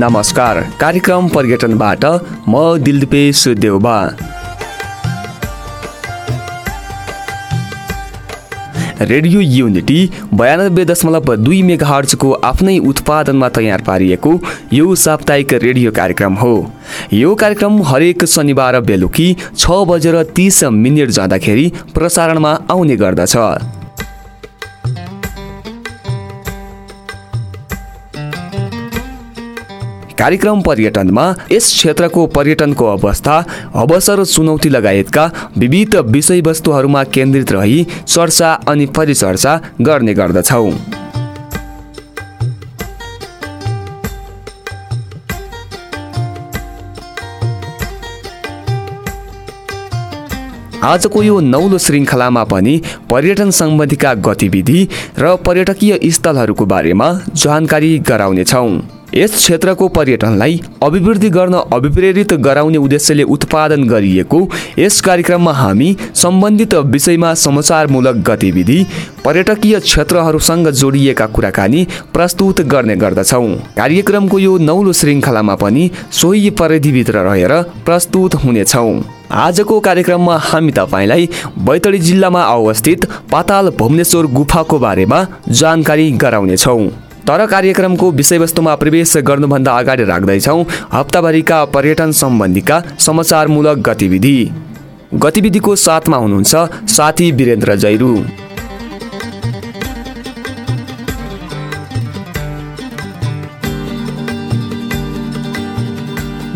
नमस्कार कार्यक्रम पर्यटनबाट म दिलदीपेश देउबा। रेडियो युनिटी बयानब्बे दशमलव दुई मेगाहर्जको आफ्नै उत्पादनमा तयार पारिएको यो साप्ताहिक रेडियो कार्यक्रम हो। यो कार्यक्रम हरेक शनिबार बेलुकी छ बजेर तिस मिनट जाँदाखेरि प्रसारणमा आउने गर्दछ। कार्यक्रम पर्यटनमा यस क्षेत्रको पर्यटनको अवस्था अवसर चुनौती लगायतका विविध विषयवस्तुहरूमा केन्द्रित रही चर्चा अनि परिचर्चा गर्ने गर्दछौँ। आजको यो नौलो श्रृङ्खलामा पनि पर्यटन सम्बन्धीका गतिविधि र पर्यटकीय स्थलहरूको बारेमा जानकारी गराउनेछौँ। यस क्षेत्रको पर्यटनलाई अभिवृद्धि गर्न अभिप्रेरित गराउने उद्देश्यले उत्पादन गरिएको यस कार्यक्रममा हामी सम्बन्धित विषयमा समाचारमूलक गतिविधि पर्यटकीय क्षेत्रहरूसँग जोडिएका कुराकानी प्रस्तुत गर्ने गर्दछौँ। कार्यक्रमको यो नौलो श्रृङ्खलामा पनि सोही परिधिभित्र रहेर प्रस्तुत हुनेछौँ। आजको कार्यक्रममा हामी तपाईँलाई बैतडी जिल्लामा अवस्थित पाताल भुवनेश्वर गुफाको बारेमा जानकारी गराउनेछौँ। तर कार्यक्रमको विषयवस्तुमा प्रवेश गर्नुभन्दा अगाडि राख्दैछौँ हप्ताभरिका पर्यटन सम्बन्धीका समाचारमूलक गतिविधि। गतिविधिको साथमा हुनुहुन्छ साथी वीरेन्द्र जैरू।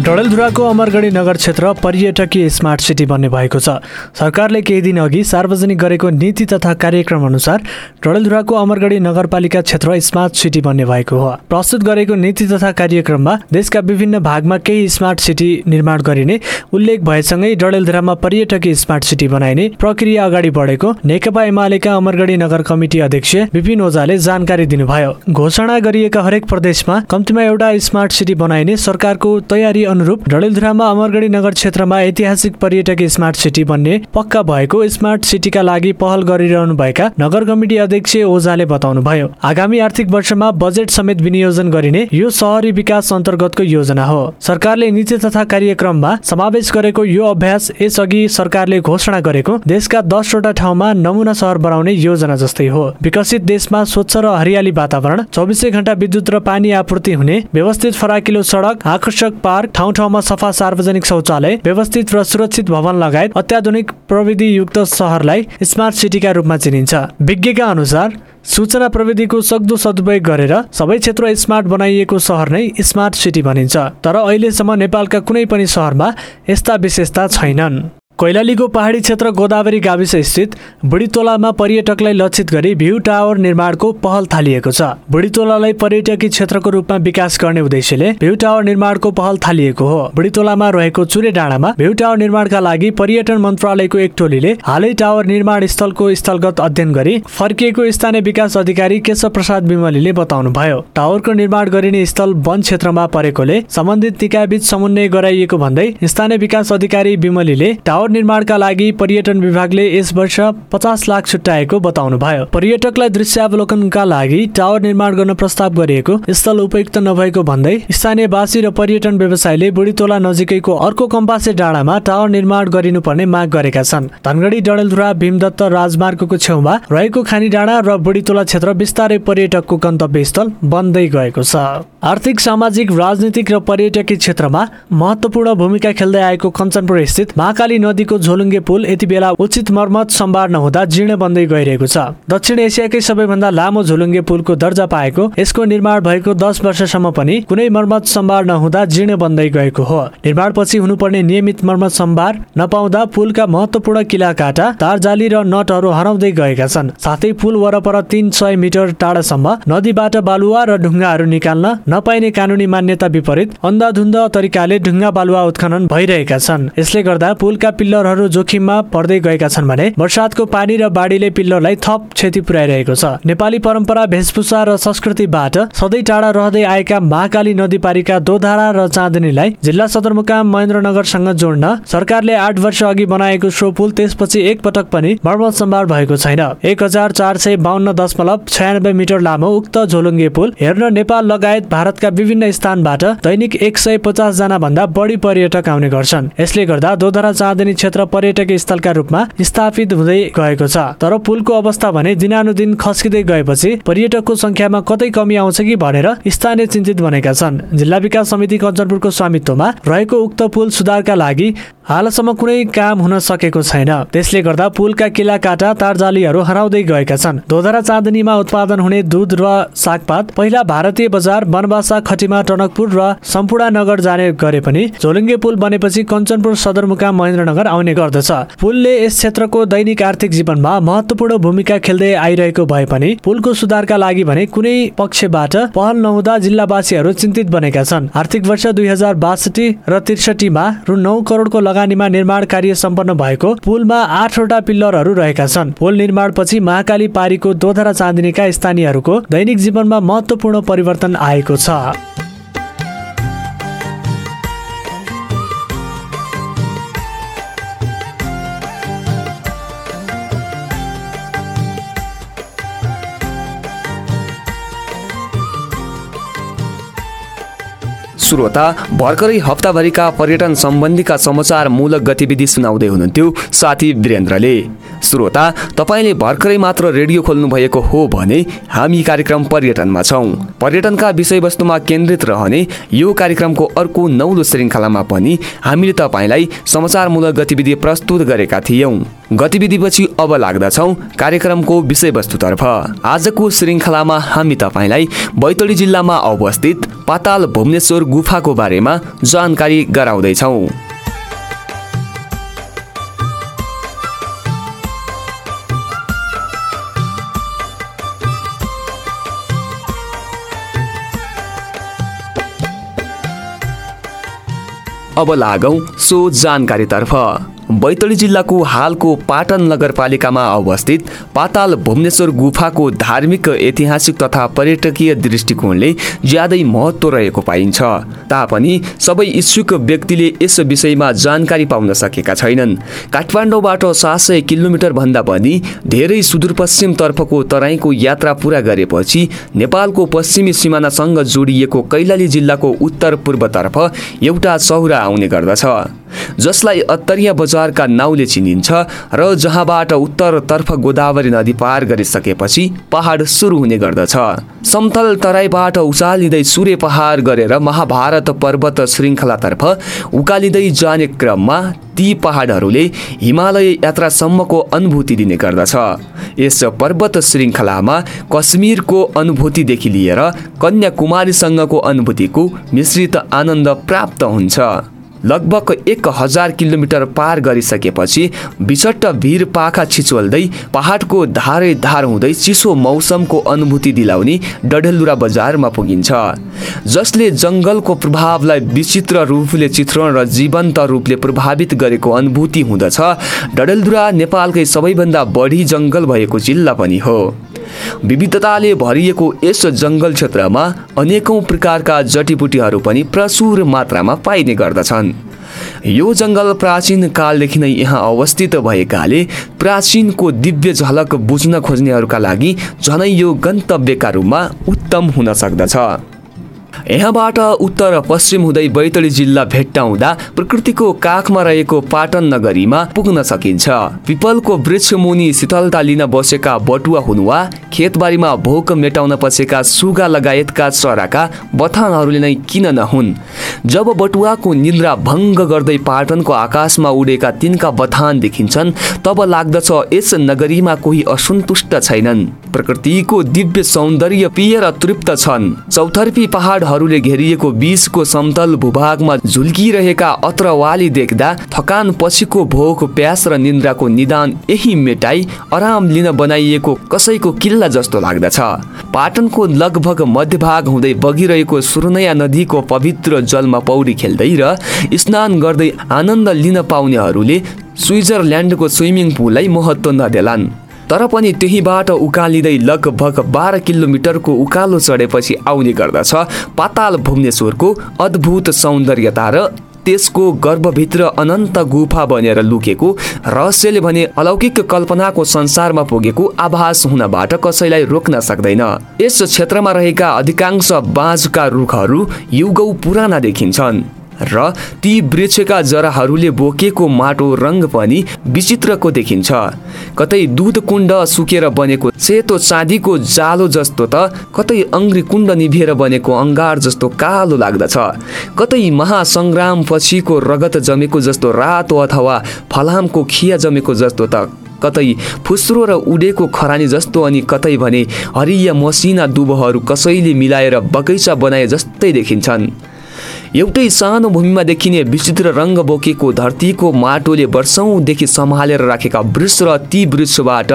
डडेलधुराको अमरगढी नगर क्षेत्र पर्यटकीय स्मार्ट सिटी बन्ने भएको छ। सरकारले केही दिन अघि सार्वजनिक गरेको नीति तथा कार्यक्रम अनुसार डडेलधुराको अमरगढी नगरपालिका क्षेत्र स्मार्ट सिटी बन्ने भएको हो। प्रस्तुत गरेको नीति तथा कार्यक्रममा देशका विभिन्न भागमा केही स्मार्ट सिटी निर्माण गरिने उल्लेख भएसँगै डडेलधुरामा पर्यटकीय स्मार्ट सिटी बनाइने प्रक्रिया अगाडि बढेको नेकपा एमालेका अमरगढी नगर कमिटी अध्यक्ष विपिन ओझाले जानकारी दिनुभयो। घोषणा गरिएका हरेक प्रदेशमा कम्तीमा एउटा स्मार्ट सिटी बनाइने सरकारको तयारी अनुरूप डडेलधुरामा अमरगढी नगर क्षेत्रमा ऐतिहासिक पर्यटकीय स्मार्ट सिटी बन्ने पक्का भएको स्मार्ट सिटीका लागि पहल गरिरहनु भएका नगर कमिटी अध्यक्ष ओझाले बताउनुभयो। आगामी आर्थिक वर्षमा बजेट समेत विनियोजन गरिने यो सहरी विकास अन्तर्गतको योजना हो। सरकारले नीति तथा कार्यक्रममा समावेश गरेको यो अभ्यास यसअघि सरकारले घोषणा गरेको देशका दसवटा ठाउँमा नमुना सहर बनाउने योजना जस्तै हो। विकसित देशमा स्वच्छ र हरियाली वातावरण चौबिसै घण्टा विद्युत र पानी आपूर्ति हुने व्यवस्थित फराकिलो सडक आकर्षक पार्क ठाउँ ठाउँमा सफा सार्वजनिक शौचालय व्यवस्थित र सुरक्षित भवन लगायत अत्याधुनिक प्रविधि युक्त सहरलाई स्मार्ट सिटीका रूपमा चिनिन्छ। विज्ञका अनुसार सूचना प्रविधिको सक्दो सदुपयोग गरेर सबै क्षेत्र स्मार्ट बनाइएको सहर नै स्मार्ट सिटी भनिन्छ तर अहिलेसम्म नेपालका कुनै पनि सहरमा यस्ता विशेषता छैनन्। कैलालीको पहाडी क्षेत्र गोदावरी गाविस स्थित बुढीतोलामा पर्यटकलाई लक्षित गरी भ्यू टावर निर्माणको पहल थालिएको छ। बुढीतोलालाई पर्यटकीय क्षेत्रको रूपमा विकास गर्ने उद्देश्यले भ्यू टावर निर्माणको पहल थालिएको हो। बुढीतोलामा रहेको चुरे डाँडामा भ्यू टावर निर्माणका लागि पर्यटन मन्त्रालयको एक टोलीले हालै टावर निर्माण स्थलको स्थलगत अध्ययन गरी फर्किएको स्थानीय विकास अधिकारी केशव प्रसाद विमलीले बताउनुभयो। टावरको निर्माण गरिने स्थल वन क्षेत्रमा परेकोले सम्बन्धित निकायबीच समन्वय गराइएको भन्दै स्थानीय विकास अधिकारी टावर टावर निर्माणका लागि पर्यटन विभागले यस वर्ष पचास लाख छुट्याएको बताउनु भयो पर्यटकलाई दृश्यावलोकनका लागि टावर निर्माण गर्न प्रस्ताव गरिएको स्थल उपयुक्त नभएको भन्दै स्थानीयवासी र पर्यटन व्यवसायले बुढीतोला नजिकैको अर्को कम्पासे डाँडामा टावर निर्माण गरिनुपर्ने माग गरेका छन्। धनगढी डडेलधुरा भीमदत्त राजमार्गको छेउमा रहेको खानी डाँडा र बुढीतोला क्षेत्र बिस्तारै पर्यटकको गन्तव्य स्थल बन्दै गएको छ। आर्थिक सामाजिक राजनीतिक र पर्यटकीय क्षेत्रमा महत्वपूर्ण भूमिका खेल्दै आएको कञ्चनपुर स्थित महाकाली नदीको झोलुङ्गे पुल यति बेला उचित मर्मत सम्भार नहुँदा जीर्ण बन्दै गइरहेको छ। दक्षिण एसियाकै सबैभन्दा लामो झोलुङ्गे पुलको दर्जा पाएको यसको निर्माण भएको दस वर्षसम्म पनि कुनै मर्मत सम्भार नहुँदा जीर्ण बन्दै गएको हो। निर्माणपछि हुनुपर्ने नियमित मर्मत सम्भार नपाउँदा पुलका महत्वपूर्ण किला काटा तारजाली र नटहरू हराउँदै गएका छन्। साथै पुल वरपर तिन सय मिटर टाढासम्म नदीबाट बालुवा र ढुङ्गाहरू निकाल्न नपाइने कानुनी मान्यता विपरीत अन्धाधुन्द तरिकाले ढुङ्गा बालुवा उत्खनन भइरहेका छन्। यसले गर्दा पुलका पिल्लरहरू जोखिममा पर्दै गएका छन् भने वर्षातको पानी र बाढीले पिल्लरलाई थप क्षति पुर्याइरहेको छ। नेपाली परम्परा वेशभूषा र संस्कृतिबाट सधैँ टाढा रहँदै आएका महाकाली नदी पारीका दोधारा र चाँदनीलाई जिल्ला सदरमुकाम महेन्द्रनगरसँग जोड्न सरकारले आठ वर्ष अघि बनाएको सो पुल त्यसपछि एक पटक पनि मर्मत सम्भार भएको छैन। एक हजार चार सय बाहन्न दशमलव छयानब्बे मिटर लामो उक्त झोलुङ्गे पुल हेर्न नेपाल लगायत भारतका विभिन्न स्थानबाट दैनिक एक सय पचास जना भन्दा बढी पर्यटक आउने गर्छन्। यसले गर्दा दोधरा चाँदनी क्षेत्र पर्यटकीय स्थलका रूपमा स्थापित हुँदै गएको छ। तर पुलको अवस्था भने दिनानुदिन खस्किँदै गएपछि पर्यटकको संख्यामा कतै कमी आउँछ कि भनेर स्थानीय चिन्तित बनेका छन्। जिल्ला विकास समिति कञ्चनपुरको स्वामित्वमा रहेको उक्त पुल सुधारका लागि हालसम्म कुनै काम हुन सकेको छैन। त्यसले गर्दा पुलका किला काटा तारजालीहरू हराउँदै गएका छन्। दोधरा चाँदनीमा उत्पादन हुने दुध र सागपात पहिला भारतीय बजार वनवासा खटिमा टनकपुर र सम्पूर्णा नगर जाने गरे पनि झोलुङ्गे पुल बनेपछि कञ्चनपुर सदरमुकाम महेन्द्रनगर आउने गर्दछ। पुलले यस क्षेत्रको दैनिक आर्थिक जीवनमा महत्वपूर्ण भूमिका खेल्दै आइरहेको भए पनि पुलको सुधारका लागि भने कुनै पक्षबाट पहल नहुँदा जिल्लावासीहरू चिन्तित बनेका छन्। आर्थिक वर्ष दुई हजार बासठी र त्रिसठीमा रु नौ करोडको लगानीमा निर्माण कार्य सम्पन्न भएको पुलमा आठवटा पिल्लरहरू रहेका छन्। पुल निर्माणपछि महाकाली पारीको दोधरा चाँदिनीका स्थानीयहरूको दैनिक जीवनमा महत्वपूर्ण परिवर्तन आएको छ। श्रोता भर्खरै हप्ताभरिका पर्यटन सम्बन्धीका समाचारमूलक गतिविधि सुनाउँदै हुनुहुन्थ्यो साथी वीरेन्द्रले। श्रोता तपाईँले भर्खरै मात्र रेडियो खोल्नु भएको हो भने हामी कार्यक्रम पर्यटनमा छौँ। पर्यटनका विषयवस्तुमा केन्द्रित रहने यो कार्यक्रमको अर्को नौलो श्रृङ्खलामा पनि हामीले तपाईँलाई समाचारमूलक गतिविधि प्रस्तुत गरेका थियौँ। गतिविधिपछि अब लाग्दछौँ कार्यक्रमको विषयवस्तुतर्फ। आजको श्रृङ्खलामा हामी तपाईँलाई बैतडी जिल्लामा अवस्थित पाताल भुवनेश्वर गुफाको बारेमा जानकारी गराउँदैछौँ। अब लागौँ सो जानकारीतर्फ। बैतडी जिल्लाको हालको पाटन नगरपालिकामा अवस्थित पाताल भुवनेश्वर गुफाको धार्मिक ऐतिहासिक तथा पर्यटकीय दृष्टिकोणले ज्यादै महत्त्व रहेको पाइन्छ। तापनि सबै इच्छुक व्यक्तिले यस विषयमा जानकारी पाउन सकेका छैनन्। काठमाडौँबाट सात सय किलोमिटरभन्दा पनि धेरै सुदूरपश्चिमतर्फको तराईको यात्रा पुरा गरेपछि नेपालको पश्चिमी सिमानासँग जोडिएको कैलाली जिल्लाको उत्तर पूर्वतर्फ एउटा चौरा आउने गर्दछ। जसलाई अत्तरिया बजारका नाउँले चिनिन्छ र जहाँबाट उत्तरतर्फ गोदावरी नदी पार गरिसकेपछि पहाड सुरु हुने गर्दछ। समतल तराईबाट उचालिँदै सूर्य पहाड गरेर महाभारत पर्वत श्रृङ्खलातर्फ उकालिँदै जाने क्रममा ती पहाडहरूले हिमालय यात्रासम्मको अनुभूति दिने गर्दछ। यस पर्वत श्रृङ्खलामा कश्मीरको अनुभूतिदेखि लिएर कन्याकुमारीसँगको अनुभूतिको मिश्रित आनन्द प्राप्त हुन्छ। लगभग एक हजार किलोमिटर पार गरिसकेपछि बिचट्ट भिर पाखा छिचोल्दै पहाडको धारै धार हुँदै चिसो मौसमको अनुभूति दिलाउने डडेलधुरा बजारमा पुगिन्छ जसले जङ्गलको प्रभावलाई विचित्र रूपले चित्रण र जीवन्त रूपले प्रभावित गरेको अनुभूति हुँदछ। डडेलधुरा नेपालकै सबैभन्दा बढी जङ्गल भएको जिल्ला पनि हो। विविधताले भरिएको यस जङ्गल क्षेत्रमा अनेकौँ प्रकारका जडीबुटीहरू पनि प्रचुर मात्रामा पाइने गर्दछन्। यो जङ्गल प्राचीन कालदेखि नै यहाँ अवस्थित भएकाले प्राचीनको दिव्य झलक बुझ्न खोज्नेहरूका लागि झनै यो गन्तव्यका रूपमा उत्तम हुन सक्दछ। यहाँबाट उत्तर पश्चिम हुँदै बैतडी जिल्ला भेट्टाउँदा प्रकृतिको काखमा रहेको पाटन नगरीमा पुग्न सकिन्छ। पिपलको वृक्ष मुनि शीतलता लिन बसेका बटुवा हुनुवा खेतबारीमा भोक मेटाउन पसेका सुगा लगायतका चराका बथानहरूले नै किन नहुन्? जब बटुवाको निन्द्रा भङ्ग गर्दै पाटनको आकाशमा उडेका तिनका बथान देखिन्छन् तब लाग्दछ यस नगरीमा कोही असन्तुष्ट छैनन्। प्रकृतिको दिव्य सौन्दर्य पिएर तृप्त छन्। चौथर्पी पहाडहरूले घेरिएको बिचको समतल भूभागमा झुल्किरहेका अत्रवाली देख्दा थकान पछिको भोक प्यास र निन्द्राको निदान यही मेटाई आराम लिन बनाइएको कसैको किल्ला जस्तो लाग्दछ। पाटनको लगभग मध्यभाग हुँदै बगिरहेको सुरुनया नदीको पवित्र जलमा पौडी खेल्दै र स्नान गर्दै आनन्द लिन पाउनेहरूले स्विजरल्यान्डको स्विमिङ पुललाई महत्त्व नदेलान्। तर पनि त्यहीबाट उकालिँदै लगभग बाह्र किलोमिटरको उकालो चढेपछि आउने गर्दछ पाताल भुवनेश्वरको अद्भुत सौन्दर्यता र त्यसको गर्भभित्र अनन्त गुफा बनेर लुकेको रहस्यले भने अलौकिक कल्पनाको संसारमा पुगेको आभास हुनबाट कसैलाई रोक्न सक्दैन। यस क्षेत्रमा रहेका अधिकांश बाँझका रुखहरू युगौ पुराना देखिन्छन्। र ती वृक्षका जराहरूले बोकेको माटो रङ पनि विचित्रको देखिन्छ। कतै दुध कुण्ड सुकेर बनेको सेतो चाँदीको जालो जस्तो त कतै अङ्ग्री कुण्ड निभिएर बनेको अङ्गार जस्तो कालो लाग्दछ। कतै महासङ्ग्राम पछिको रगत जमेको जस्तो रातो अथवा फलामको खिया जमेको जस्तो त कतै फुस्रो र उडेको खरानी जस्तो अनि कतै भने हरिया मसिना दुबोहरू कसैले मिलाएर बगैँचा बनाए जस्तै देखिन्छन्। एउटै सानो भूमिमा देखिने विचित्र रङ्ग बोकेको धरतीको माटोले वर्षौँदेखि सम्हालेर राखेका वृक्ष र ती वृक्षबाट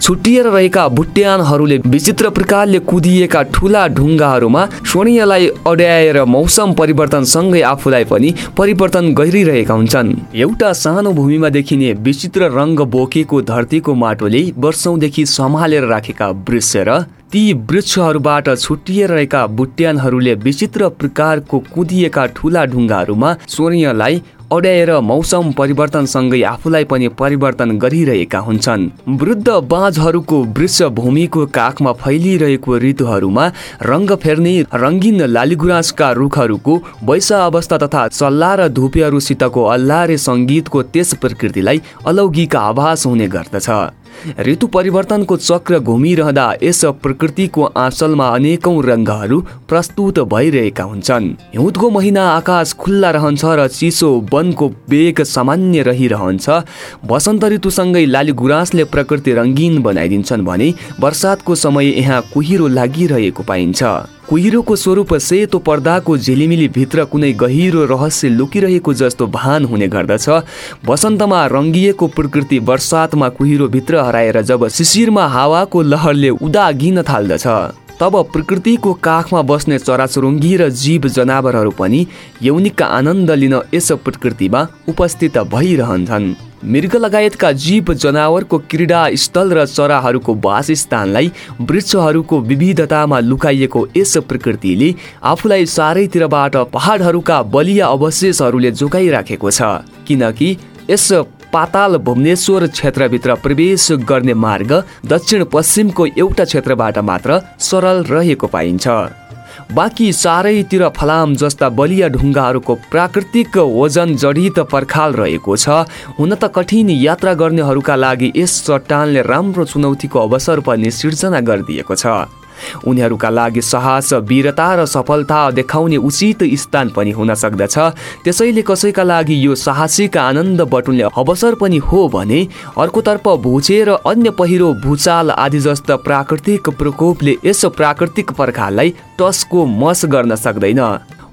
छुट्टिएर रहेका भुट्यानहरूले विचित्र प्रकारले कुदिएका ठुला ढुङ्गाहरूमा स्वर्णीयलाई अड्याएर मौसम परिवर्तनसँगै आफूलाई पनि परिवर्तन गरिरहेका हुन्छन्। एउटा सानो भूमिमा देखिने विचित्र रङ्ग बोकेको धरतीको माटोले वर्षौँदेखि सम्हालेर राखेका वृक्ष र ती वृक्षहरूबाट छुट्टिएर रहेका बुट्यानहरूले विचित्र प्रकारको कुदिएका ठुला ढुङ्गाहरूमा स्वर्णीयलाई अड्याएर मौसम परिवर्तनसँगै आफूलाई पनि परिवर्तन गरिरहेका हुन्छन्। वृद्ध बाँझहरूको वृक्ष भूमिको काखमा फैलिरहेको ऋतुहरूमा रङ्ग फेर्ने रङ्गिन लालीगुराँसका रुखहरूको वैसा अवस्था तथा चल्ला र धुपेहरूसितको अल्लारे सङ्गीतको त्यस प्रकृतिलाई अलौकिक आभास हुने गर्दछ। ऋतु परिवर्तनको चक्र घुमिरहँदा यस प्रकृतिको आँचलमा अनेकौँ रङ्गहरू प्रस्तुत भइरहेका हुन्छन्। हिउँदको महिना आकाश खुल्ला रहन्छ र चिसो वनको वेग सामान्य रहिरहन्छ। वसन्त ऋतुसँगै लाली गुराँसले प्रकृति रङ्गीन बनाइदिन्छन् भने वर्षातको समय यहाँ कुहिरो लागिरहेको पाइन्छ। कुहिरोको स्वरूप सेतो पर्दाको झिलिमिली भित्र कुनै गहिरो रहस्य लुकिरहेको जस्तो भान हुने गर्दछ। वसन्तमा रङ्गिएको प्रकृति वर्षातमा कुहिरोभित्र हराएर जब शिशिरमा हावाको लहरले उदागिन थाल्दछ। तब प्रकृतिको काखमा बस्ने चराचुरुङ्गी र जीव जनावरहरू पनि यौनिकका आनन्द लिन यस प्रकृतिमा उपस्थित भइरहन्छन्। मृग लगायतका जीव जनावरको क्रीडा स्थल र चराहरूको वासस्थानलाई वृक्षहरूको विविधतामा लुकाइएको यस प्रकृतिले आफूलाई चारैतिरबाट पहाडहरूका बलिया अवशेषहरूले जोगाइराखेको छ। किनकि यस पाताल भुवनेश्वर क्षेत्रभित्र प्रवेश गर्ने मार्ग दक्षिण पश्चिमको एउटा क्षेत्रबाट मात्र सरल रहेको पाइन्छ। बाँकी चारैतिर फलाम जस्ता बलिया ढुङ्गाहरूको प्राकृतिक वजन जडित पर्खाल रहेको छ। हुन त कठिन यात्रा गर्नेहरूका लागि यस चट्टानले राम्रो चुनौतीको अवसर पनि सिर्जना गरिदिएको छ। उनीहरूका लागि साहस वीरता र सफलता देखाउने उचित स्थान पनि हुन सक्दछ। त्यसैले कसैका लागि यो साहसिक आनन्द बटुल्ने अवसर पनि हो भने अर्कोतर्फ भुचे र अन्य पहिरो भूचाल आदि जस्ता प्राकृतिक प्रकोपले यस प्राकृतिक पर्खाललाई टसको मस गर्न सक्दैन।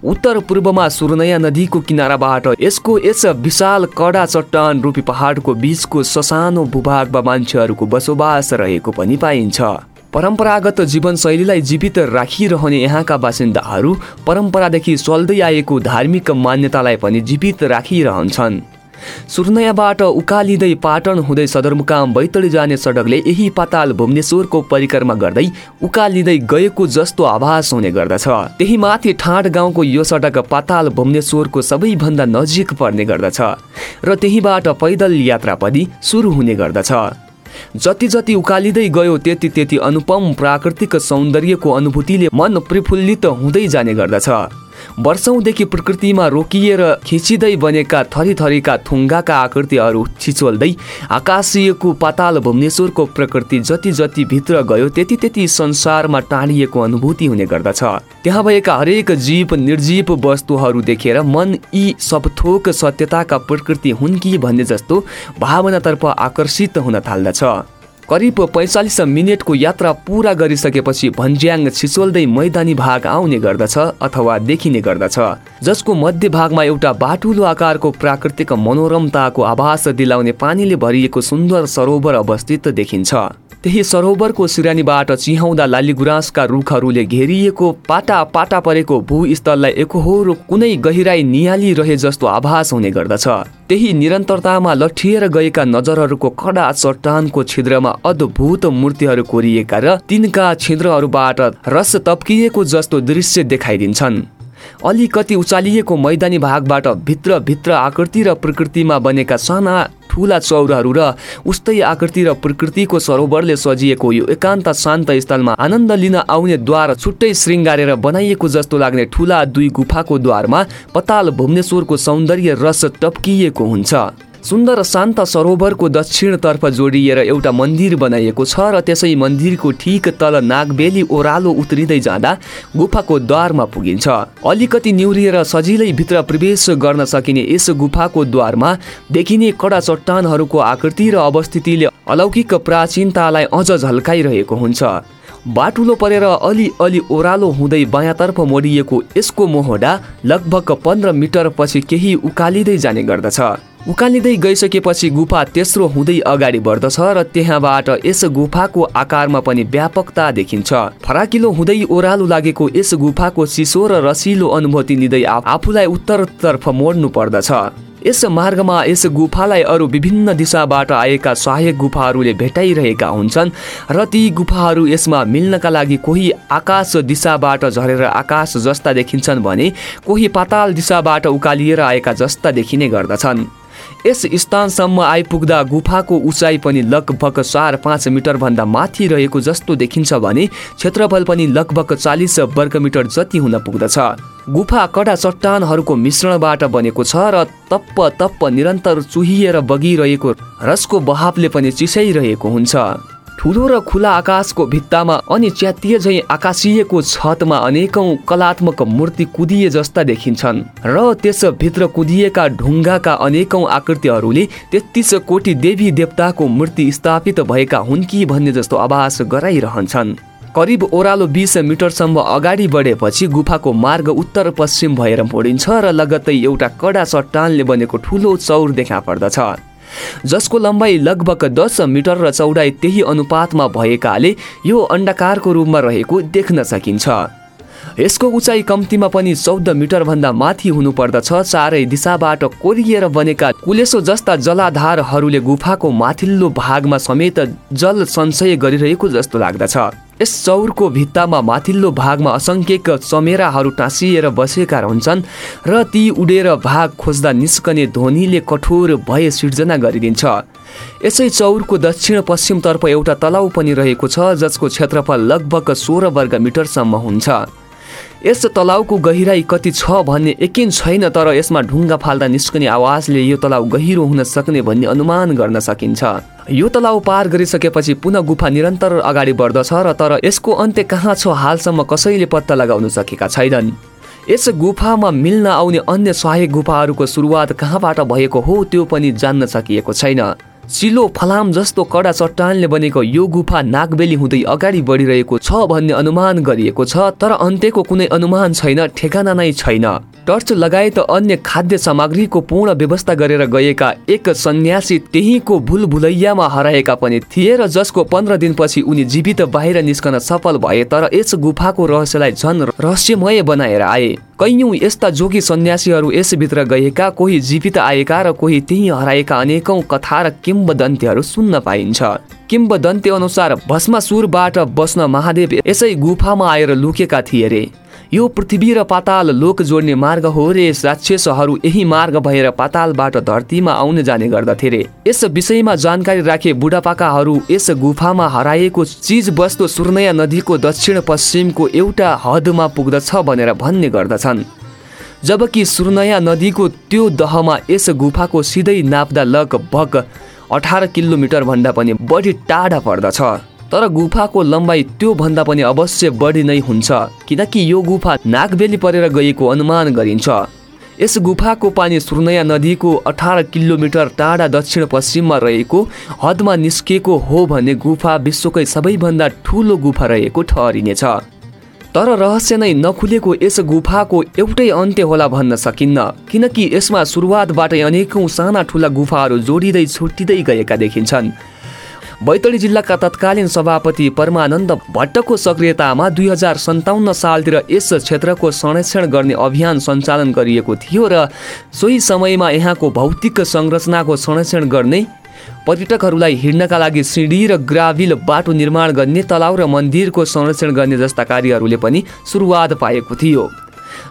उत्तर पूर्वमा सुरनया नदीको किनाराबाट यसको यस विशाल कडा चट्टान रूपी पहाडको बिचको ससानो भूभागमा मान्छेहरूको बसोबास रहेको पनि पाइन्छ। परम्परागत जीवनशैलीलाई जीवित राखिरहने यहाँका बासिन्दाहरू परम्परादेखि चल्दै आएको धार्मिक मान्यतालाई पनि जीवित राखिरहन्छन्। सुर्नयाबाट उकालिँदै पाटन हुँदै सदरमुकाम बैतडी जाने सडकले यही पाताल भुवनेश्वरको परिक्रमा गर्दै उकालिँदै गएको जस्तो आभास हुने गर्दछ। त्यही माथि ठाँट गाउँको यो सडक पाताल भुवनेश्वरको सबैभन्दा नजिक पर्ने गर्दछ र त्यहीबाट पैदल यात्रा पनि सुरु हुने गर्दछ। जति जति उकालिँदै गयो त्यति त्यति अनुपम प्राकृतिक सौन्दर्यको अनुभूतिले मन प्रफुल्लित हुँदै जाने गर्दछ। वर्षौँदेखि प्रकृतिमा रोकिएर खिचिँदै बनेका थरी थरीका थुङ्गाका आकृतिहरू छिचोल्दै आकाशीयको पाताल भुवनेश्वरको प्रकृति जति जति भित्र गयो त्यति त्यति संसारमा टाढिएको अनुभूति हुने गर्दछ। त्यहाँ भएका हरेक जीव निर्जीव वस्तुहरू देखेर मन यी सब थोक सत्यताका प्रकृति हुन् कि भन्ने जस्तो भावनातर्फ आकर्षित हुन थाल्दछ। करिब पैँचालिस मिनटको यात्रा पुरा गरिसकेपछि भन्ज्याङ छिचोल्दै मैदानी भाग आउने गर्दछ अथवा देखिने गर्दछ जसको मध्य भागमा एउटा बाटुलो आकारको प्राकृतिक मनोरमताको आभास दिलाउने पानीले भरिएको सुन्दर सरोवर अवस्थित देखिन्छ। त्यही सरोवरको सिरानीबाट चिहाउँदा लालीगुराँसका रुखहरूले घेरिएको पाटा पाटा परेको भूस्थललाई एकहोरो कुनै गहिराई निहाली रहे जस्तो आभास हुने गर्दछ। त्यही निरन्तरतामा लठिएर गएका नजरहरूको कडा चट्टानको छिद्रमा अद्भुत मूर्तिहरू कोरिएका र तिनका छिद्रहरूबाट रस तप्किएको जस्तो दृश्य देखाइदिन्छन्। अलिकति उचालिएको मैदानी भागबाट भित्रभित्र आकृति र प्रकृतिमा बनेका साना ठुला चौरहरू र उस्तै आकृति र प्रकृतिको सरोवरले सजिएको यो एकान्त शान्त स्थलमा आनन्द लिन आउने द्वार छुट्टै श्रृङ्गारेर बनाइएको जस्तो लाग्ने ठुला दुई गुफाको द्वारमा पताल भुवनेश्वरको सौन्दर्य रस टप्किएको हुन्छ। सुन्दर शान्त सरोवरको दक्षिणतर्फ जोडिएर एउटा मन्दिर बनाइएको छ र त्यसै मन्दिरको ठिक तल नागबेली ओह्रालो उत्रिँदै जाँदा गुफाको द्वारमा पुगिन्छ। अलिकति निहुरिएर सजिलै भित्र प्रवेश गर्न सकिने यस गुफाको द्वारमा देखिने कडा चट्टानहरूको आकृति र अवस्थितिले अलौकिक प्राचीनतालाई अझ झल्काइरहेको हुन्छ। बाटुलो परेर अलि अलि ओह्रालो हुँदै बायाँतर्फ मोडिएको यसको मोहडा लगभग पन्ध्र मिटर पछि केही उकालिँदै जाने गर्दछ। उकालिँदै गइसकेपछि गुफा तेस्रो हुँदै अगाडि बढ्दछ र त्यहाँबाट यस गुफाको आकारमा पनि व्यापकता देखिन्छ। फराकिलो हुँदै ओह्रालो लागेको यस गुफाको चिसो र रसिलो अनुभूति लिँदै आफूलाई उत्तरतर्फ मोड्नु पर्दछ। यस मार्गमा यस गुफालाई अरू विभिन्न दिशाबाट आएका सहायक गुफाहरूले भेटाइरहेका हुन्छन् र ती गुफाहरू यसमा मिल्नका लागि कोही आकाश दिशाबाट झरेर आकाश जस्ता देखिन्छन् भने कोही पाताल दिशाबाट उकालिएर आएका जस्ता देखिने गर्दछन्। यस स्थानसम्म आइपुग्दा गुफाको उचाइ पनि लगभग चार पाँच मिटरभन्दा माथि रहेको जस्तो देखिन्छ भने क्षेत्रफल पनि लगभग चालिस वर्गमिटर जति हुन पुग्दछ। गुफा कडा चट्टानहरूको मिश्रणबाट बनेको छ र तप्प तप्प निरन्तर चुहिएर बगिरहेको रसको बहावले पनि चिसाइरहेको हुन्छ। ठुलो र खुला आकाशको भित्तामा अनि च्यातिए झै आकाशिएको छतमा अनेकौं कलात्मक मूर्ति कुदिए जस्ता देखिन्छन् र त्यसभित्र कुदिएका ढुङ्गाका अनेकौं आकृतिहरूले तेत्तिस कोटी देवी देवताको मूर्ति स्थापित भएका हुन् कि भन्ने जस्तो आभास गराइरहन्छन्। करिब ओह्रालो बिस मिटरसम्म अगाडि बढेपछि गुफाको मार्ग उत्तर पश्चिम भएर मोडिन्छ र लगत्तै एउटा कडा चट्टानले बनेको ठुलो चौर देखा पर्दछ। जसको लम्बाइ लगभग दस मिटर र चौडाइ त्यही अनुपातमा भएकाले यो अण्डाकारको रूपमा रहेको देख्न सकिन्छ। यसको उचाइ कम्तीमा पनि चौध मिटरभन्दा माथि हुनुपर्दछ चारै दिशाबाट कोरिएर बनेका कुलेसो जस्ता जलाधारहरूले गुफाको माथिल्लो भागमा समेत जल सञ्चय गरिरहेको जस्तो लाग्दछ। यस चौरको भित्तामा माथिल्लो भागमा असङ्ख्यक चमेराहरू टाँसिएर बसेका रहन्छन् र ती उडेर भाग खोज्दा निस्कने ध्वनिले कठोर भय सिर्जना गरिदिन्छ। यसै चौरको दक्षिण पश्चिमतर्फ एउटा तलाउ पनि रहेको छ जसको क्षेत्रफल लगभग सोह्र वर्ग मिटरसम्म हुन्छ। यस तलाउको गहिराई कति छ भन्ने यकिन छैन तर यसमा ढुङ्गा फाल्दा निस्कने आवाजले यो तलाउ गहिरो हुन सक्ने भन्ने अनुमान गर्न सकिन्छ। यो तलाउ पार गरिसकेपछि पुनः गुफा निरन्तर अगाडि बढ्दछ र तर यसको अन्त्य कहाँ छ हालसम्म कसैले पत्ता लगाउन सकेका छैनन्। यस गुफामा मिल्न आउने अन्य सहायक गुफाहरूको सुरुवात कहाँबाट भएको हो त्यो पनि जान्न सकिएको छैन। चिलो फलाम जस्तो कडा चट्टानले बनेको यो गुफा नागबेली हुँदै अगाडि बढिरहेको छ भन्ने अनुमान गरिएको छ तर अन्त्यको कुनै अनुमान छैन ठेगाना नै छैन। टर्च लगायत अन्य खाद्य सामग्रीको पूर्ण व्यवस्था गरेर गएका एक सन्यासी त्यहीको भुलभुलैयामा हराएका पनि थिए र जसको पन्ध्र दिनपछि उनी जीवित बाहिर निस्कन सफल भए तर यस गुफाको रहस्यलाई झन रहस्यमय बनाएर आए। कैयौँ यस्ता जोगी सन्यासीहरू यसभित्र गएका कोही जीवित आएका र कोही त्यही हराएका अनेकौँ कथा र किम्बदन्तीहरू सुन्न पाइन्छ। किम्बदन्ती अनुसार भस्मासुरबाट बस्न महादेव यसै गुफामा आएर लुकेका थिए रे। यो पृथ्वी र पाताल लोक जोड्ने मार्ग हो रे। राक्षसहरू यही मार्ग भएर पातालबाट धरतीमा आउने जाने गर्दथे रे। यस विषयमा जानकारी राखे बुढापाकाहरू यस गुफामा हराएको चिज वस्तु सुर्नया नदीको दक्षिण पश्चिमको एउटा हदमा पुग्दछ भनेर भन्ने गर्दछन्। जबकि सुर्नया नदीको त्यो दहमा यस गुफाको सिधै नाप्दा लगभग अठार किलोमिटर भन्दा पनि बढी टाढा पर्दछ। तर गुफाको लम्बाइ त्योभन्दा पनि अवश्य बढी नै हुन्छ किनकि यो गुफा नागबेली परेर गएको अनुमान गरिन्छ। यस गुफाको पानी सुर्नया नदीको अठार किलोमिटर टाढा दक्षिण पश्चिममा रहेको हदमा निस्किएको हो भने गुफा विश्वकै सबैभन्दा ठुलो गुफा रहेको ठहरिनेछ। तर रहस्य नै नखुलेको यस गुफाको एउटै अन्त्य होला भन्न सकिन्न किनकि यसमा सुरुवातबाटै अनेकौँ साना ठुला गुफाहरू जोडिँदै छुट्टिँदै गएका देखिन्छन्। बैतडी जिल्लाका तत्कालीन सभापति परमानन्द भट्टको सक्रियतामा दुई हजार सन्ताउन्न सालतिर यस क्षेत्रको संरक्षण गर्ने अभियान सञ्चालन गरिएको थियो र सोही समयमा यहाँको भौतिक संरचनाको संरक्षण गर्ने पर्यटकहरूलाई हिँड्नका लागि सिँढी र ग्राभिल बाटो निर्माण गर्ने तलाउ र मन्दिरको संरक्षण गर्ने जस्ता कार्यहरूले पनि सुरुवात पाएको थियो।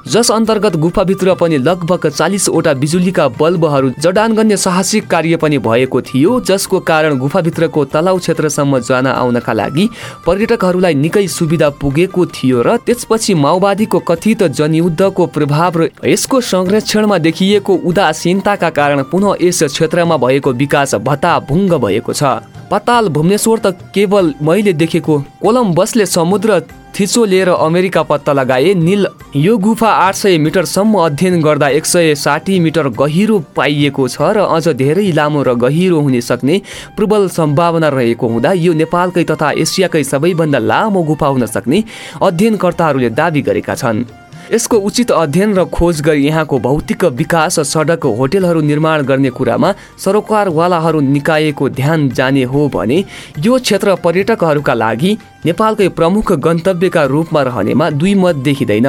जस अन्तर्गत गुफाभित्र पनि लगभग चालिसवटा बिजुलीका बल्बहरू जडान गर्ने साहसिक कार्य पनि भएको थियो जसको कारण गुफाभित्रको तलाउ क्षेत्रसम्म जान आउनका लागि पर्यटकहरूलाई निकै सुविधा पुगेको थियो र त्यसपछि माओवादीको कथित जनयुद्धको प्रभाव र यसको संरक्षणमा देखिएको उदासीनताका कारण पुनः यस क्षेत्रमा भएको विकास भत्ताभुङ्ग भएको छ। पताल भुवनेश्वर त केवल मैले देखेको कोलम्बसले समुद्र थिचो लिएर अमेरिका पत्ता लगाए निल यो गुफा आठ सय मिटरसम्म अध्ययन गर्दा एक सय साठी मिटर गहिरो पाइएको छ र अझ धेरै लामो र गहिरो हुन सक्ने प्रबल सम्भावना रहेको हुँदा यो नेपालकै तथा एसियाकै सबैभन्दा लामो गुफा हुन सक्ने अध्ययनकर्ताहरूले दावी गरेका छन्। यसको उचित अध्ययन र खोज गरी यहाँको भौतिक विकास सडक होटेलहरू निर्माण गर्ने कुरामा सरोकारवालाहरू निकायको ध्यान जाने हो भने यो क्षेत्र पर्यटकहरूका लागि नेपालकै प्रमुख गन्तव्यका रूपमा रहनेमा दुई मत देखिँदैन।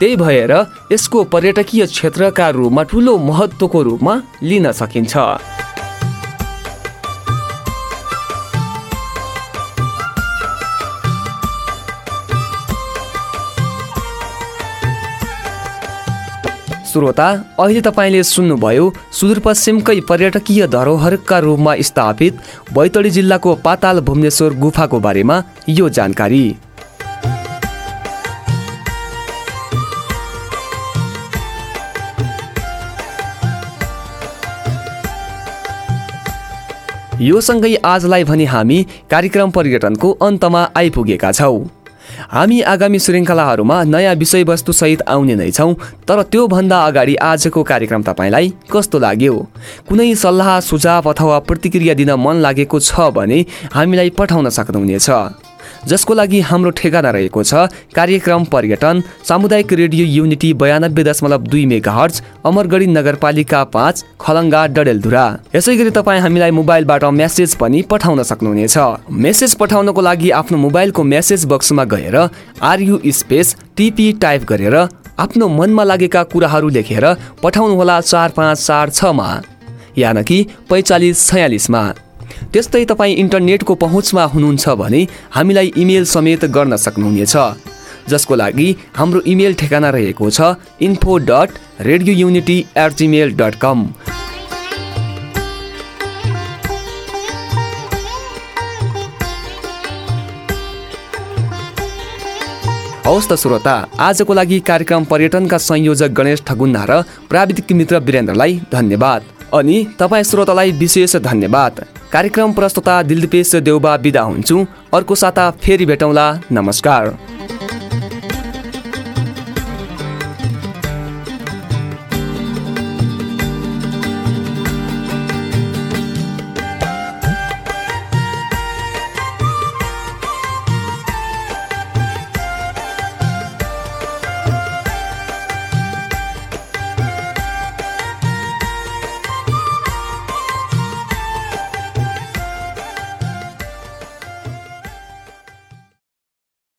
त्यही भएर यसको पर्यटकीय क्षेत्रका रूपमा ठुलो महत्त्वको रूपमा लिन सकिन्छ। श्रोता अहिले तपाईँले सुन्नुभयो सुदूरपश्चिमकै पर्यटकीय धरोहरका रूपमा स्थापित बैतडी जिल्लाको पाताल भुवनेश्वर गुफाको बारेमा यो जानकारी। यो सँगै आजलाई भने हामी कार्यक्रम पर्यटनको अन्तमा आइपुगेका छौँ। हामी आगामी श्रृङ्खलाहरूमा नयाँ विषयवस्तुसहित आउने नै छौँ तर त्योभन्दा अगाडि आजको कार्यक्रम तपाईँलाई कस्तो लाग्यो? कुनै सल्लाह सुझाव अथवा प्रतिक्रिया दिन मन लागेको छ भने हामीलाई पठाउन सक्नुहुनेछ। जसको लागि हाम्रो ठेगाना रहेको छ। कार्यक्रम पर्यटन सामुदायिक रेडियो युनिटी बयानब्बे दशमलव दुई मेगा हर्च अमरगढी नगरपालिका पाँच खलङ्गा डडेलधुरा। यसै गरी तपाईँ हामीलाई मोबाइलबाट मेसेज पनि पठाउन सक्नुहुनेछ। मेसेज पठाउनको लागि आफ्नो मोबाइलको मेसेज बक्समा गएर आरयु स्पेस टिपी टाइप गरेर आफ्नो मनमा लागेका कुराहरू लेखेर पठाउनुहोला चार पाँच चार छमा यानकि पैँचालिस छयालिसमा। त्यस्तै तपाईँ इन्टरनेटको पहुँचमा हुनुहुन्छ भने हामीलाई इमेल समेत गर्न सक्नुहुनेछ। जसको लागि हाम्रो इमेल ठेगाना रहेको छ info dot radio unity at Gmail dot com हवस् त श्रोता आजको लागि कार्यक्रम पर्यटनका संयोजक गणेश ठगुन्ना र प्राविधिक मित्र वीरेन्द्रलाई धन्यवाद। अनि तपाईँ श्रोतालाई विशेष धन्यवाद। कार्यक्रम प्रस्तुता दिलदीपेश देउबा बिदा हुन्छु। अर्को साता फेरि भेटौँला। नमस्कार।